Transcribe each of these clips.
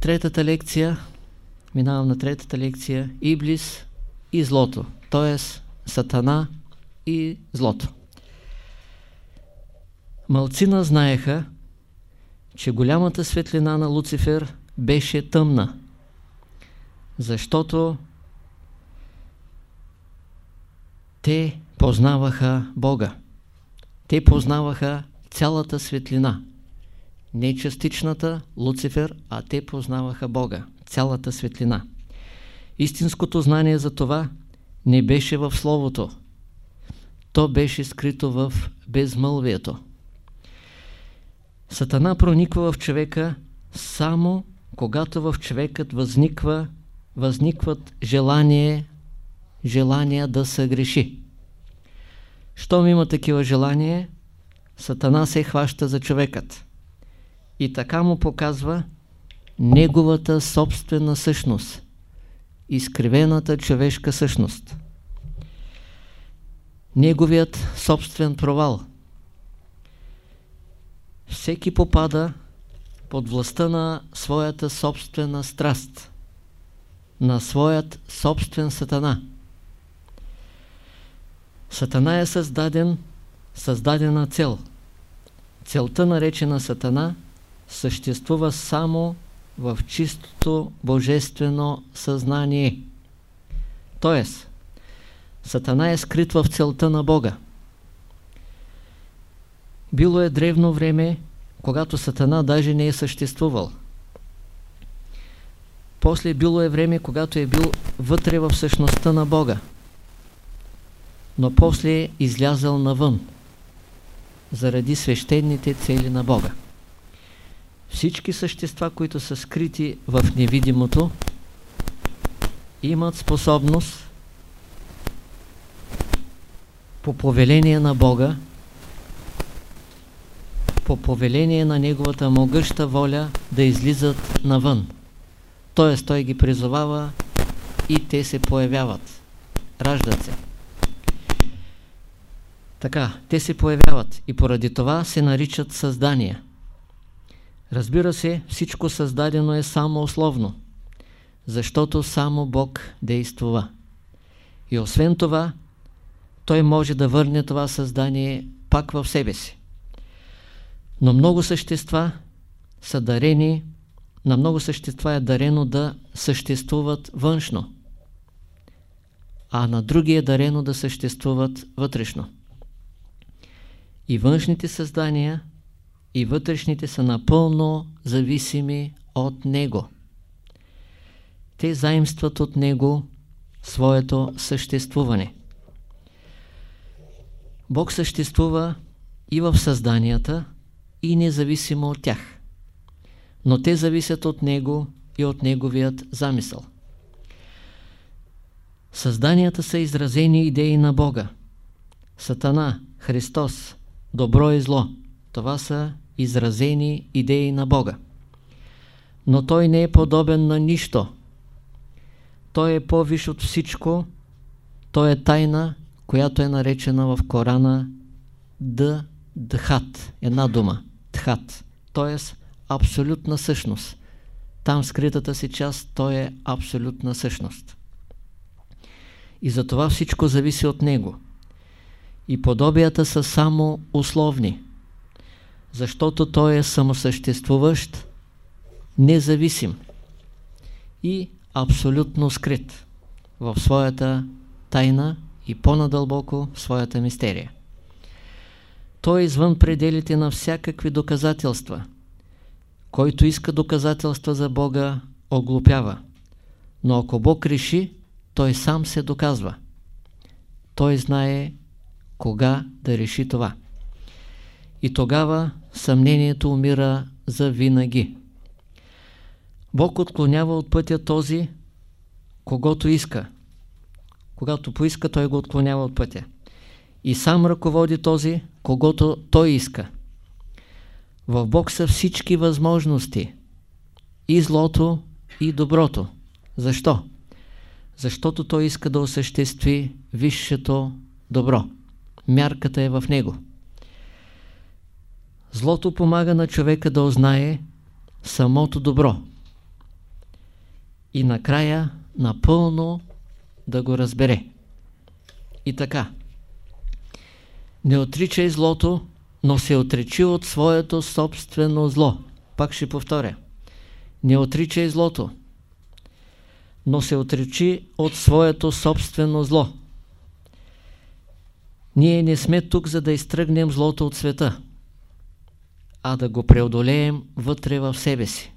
третата лекция, минавам на третата лекция, Иблис и злото, т.е. Сатана и злото. Малцина знаеха, че голямата светлина на Луцифер беше тъмна, защото те познаваха Бога. Те познаваха цялата светлина. Не частичната Луцифер, а те познаваха Бога, цялата светлина. Истинското знание за това не беше в Словото. То беше скрито в безмълвието. Сатана прониква в човека само когато в човекът възниква, възникват желание, желания да съгреши. Щом има такива желания, Сатана се хваща за човекът и така му показва неговата собствена същност, изкривената човешка същност, неговият собствен провал. Всеки попада под властта на своята собствена страст, на своят собствен сатана. Сатана е създаден, създадена цел. Целта наречена Сатана съществува само в чистото божествено съзнание. Тоест, Сатана е скрит в целта на Бога. Било е древно време, когато Сатана даже не е съществувал. После било е време, когато е бил вътре в същността на Бога но после е излязъл навън заради свещените цели на Бога. Всички същества, които са скрити в невидимото, имат способност по повеление на Бога, по повеление на Неговата могъща воля да излизат навън. Т.е. Той ги призовава и те се появяват, раждат се. Така, те се появяват и поради това се наричат създания. Разбира се, всичко създадено е само условно, защото само Бог действува. И освен това, Той може да върне това създание пак в себе си. Но много същества са дарени, на много същества е дарено да съществуват външно, а на други е дарено да съществуват вътрешно. И външните създания, и вътрешните са напълно зависими от Него. Те заимстват от Него своето съществуване. Бог съществува и в създанията, и независимо от тях. Но те зависят от Него и от Неговият замисъл. Създанията са изразени идеи на Бога. Сатана, Христос, добро и зло. Това са изразени идеи на Бога. Но Той не е подобен на нищо. Той е по-виш от всичко. Той е тайна, която е наречена в Корана Д. Дхат. Една дума. Дхат. Тоест абсолютна същност. Там скритата си част, той е абсолютна същност. И затова всичко зависи от него и подобията са само условни, защото той е самосъществуващ, независим и абсолютно скрит в своята тайна и по-надълбоко в своята мистерия. Той е извън пределите на всякакви доказателства. Който иска доказателства за Бога, оглупява. Но ако Бог реши, той сам се доказва. Той знае кога да реши това. И тогава съмнението умира за винаги. Бог отклонява от пътя този, когато иска. Когато поиска, той го отклонява от пътя. И сам ръководи този, когато той иска. В Бог са всички възможности. И злото, и доброто. Защо? Защото той иска да осъществи висшето добро мярката е в него. Злото помага на човека да узнае самото добро. и накрая напълно да го разбере. И така. Не отричай злото, но се отречи от своето собствено зло. Пак ще повторя. Не отричай злото, но се отречи от своето собствено зло. Ние не сме тук, за да изтръгнем злото от света, а да го преодолеем вътре в себе си.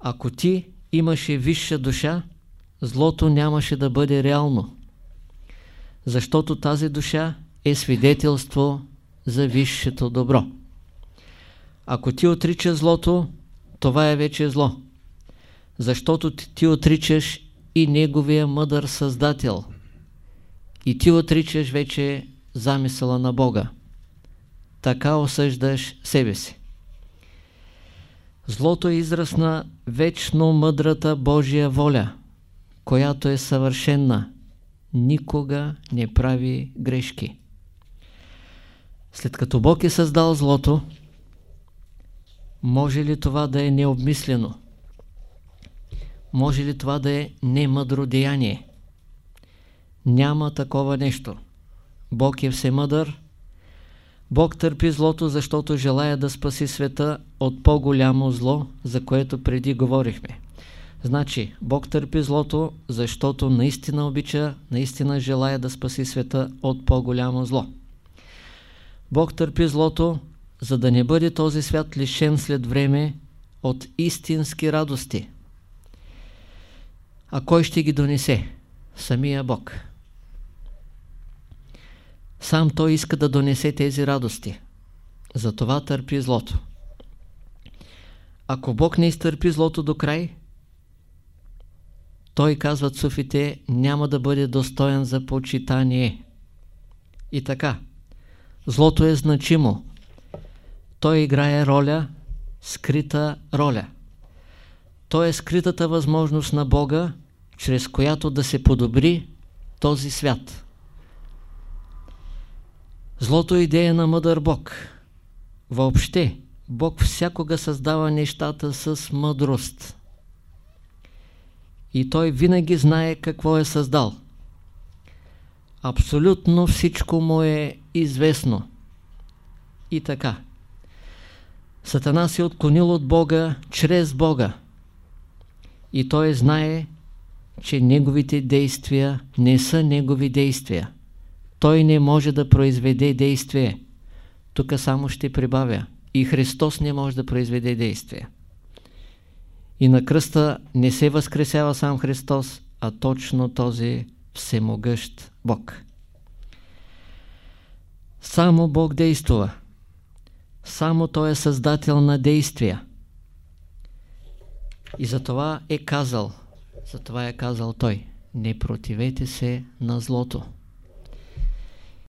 Ако ти имаше висша душа, злото нямаше да бъде реално, защото тази душа е свидетелство за висшето добро. Ако ти отрича злото, това е вече зло, защото ти отричаш и неговия мъдър създател – и ти отричаш вече замисъла на Бога. Така осъждаш себе си. Злото е израз на вечно мъдрата Божия воля, която е съвършенна, никога не прави грешки. След като Бог е създал злото, може ли това да е необмислено? Може ли това да е немъдро деяние? Няма такова нещо. Бог е всемъдър. Бог търпи злото, защото желая да спаси света от по-голямо зло, за което преди говорихме. Значи, Бог търпи злото, защото наистина обича, наистина желая да спаси света от по-голямо зло. Бог търпи злото, за да не бъде този свят лишен след време от истински радости. А кой ще ги донесе? Самия Бог. Сам той иска да донесе тези радости. Затова търпи злото. Ако Бог не изтърпи злото до край, той, казват суфите, няма да бъде достоен за почитание. И така, злото е значимо. Той играе роля, скрита роля. То е скритата възможност на Бога, чрез която да се подобри този свят. Злото е идея на мъдър Бог. Въобще, Бог всякога създава нещата с мъдрост. И Той винаги знае какво е създал. Абсолютно всичко му е известно. И така. Сатана се отклонил от Бога чрез Бога. И той знае, че неговите действия не са негови действия той не може да произведе действие. Тук само ще прибавя. И Христос не може да произведе действие. И на кръста не се възкресява сам Христос, а точно този всемогъщ Бог. Само Бог действува. Само Той е създател на действия. И затова е казал, затова е казал Той, не противете се на злото.